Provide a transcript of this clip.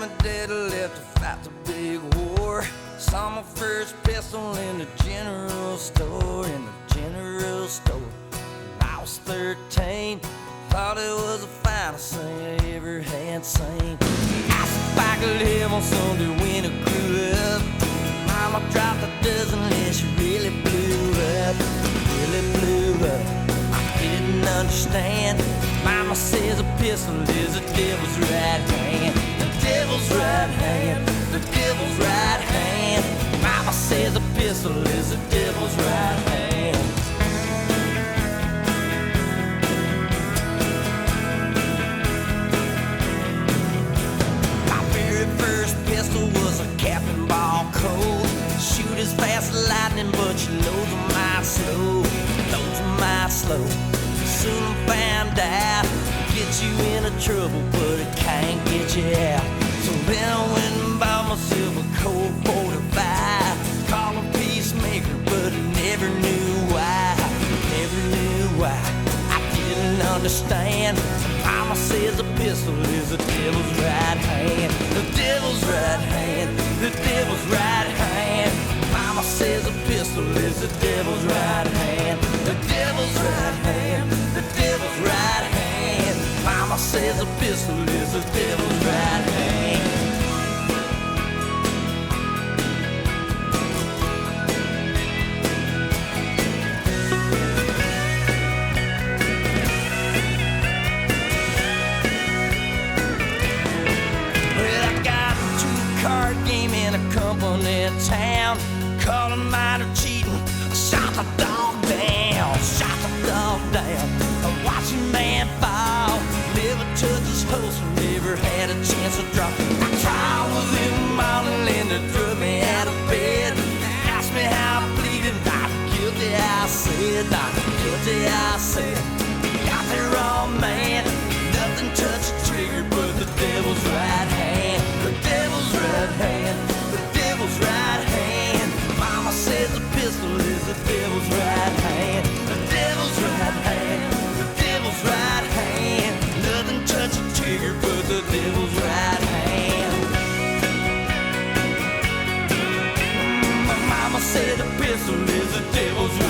my dad left to fight the big war. Saw my first pistol in the general store, in the general store. I was 13, thought it was the finest thing I ever had seen. Asked if I could have on Sunday when I grew up. Mama dropped a dozen and she really blew up, really blew up. I didn't understand. Mama says a pistol is a devil's right hand. The devil's right hand. The devil's right hand. Mama says a pistol is the devil's right hand. My very first pistol was a cap-and-ball Colt. Shoot as fast as lightning, but you loads a mile slow. Loads a slow. Soon found out, get you into trouble, but it can't get you out. A Colt 45. Called a peacemaker, but I never knew why. Never knew why. I didn't understand. Mama says a pistol is the devil's right hand. The devil's right hand. The devil's right hand. Mama says a pistol is the devil's right hand. The devil's right hand. The devil's right hand. Mama says a pistol is the devil's right hand. Company town. Call a miner cheating. Shot the dog down. Shot the dog down. I watched man fall. Never touched his holster. Never had a chance to drop. I tried with him morning and they threw me out of bed. Asked me how I'm bleeding. Not guilty, I said. Not guilty, I said. Got the wrong man. the pistol is the devil's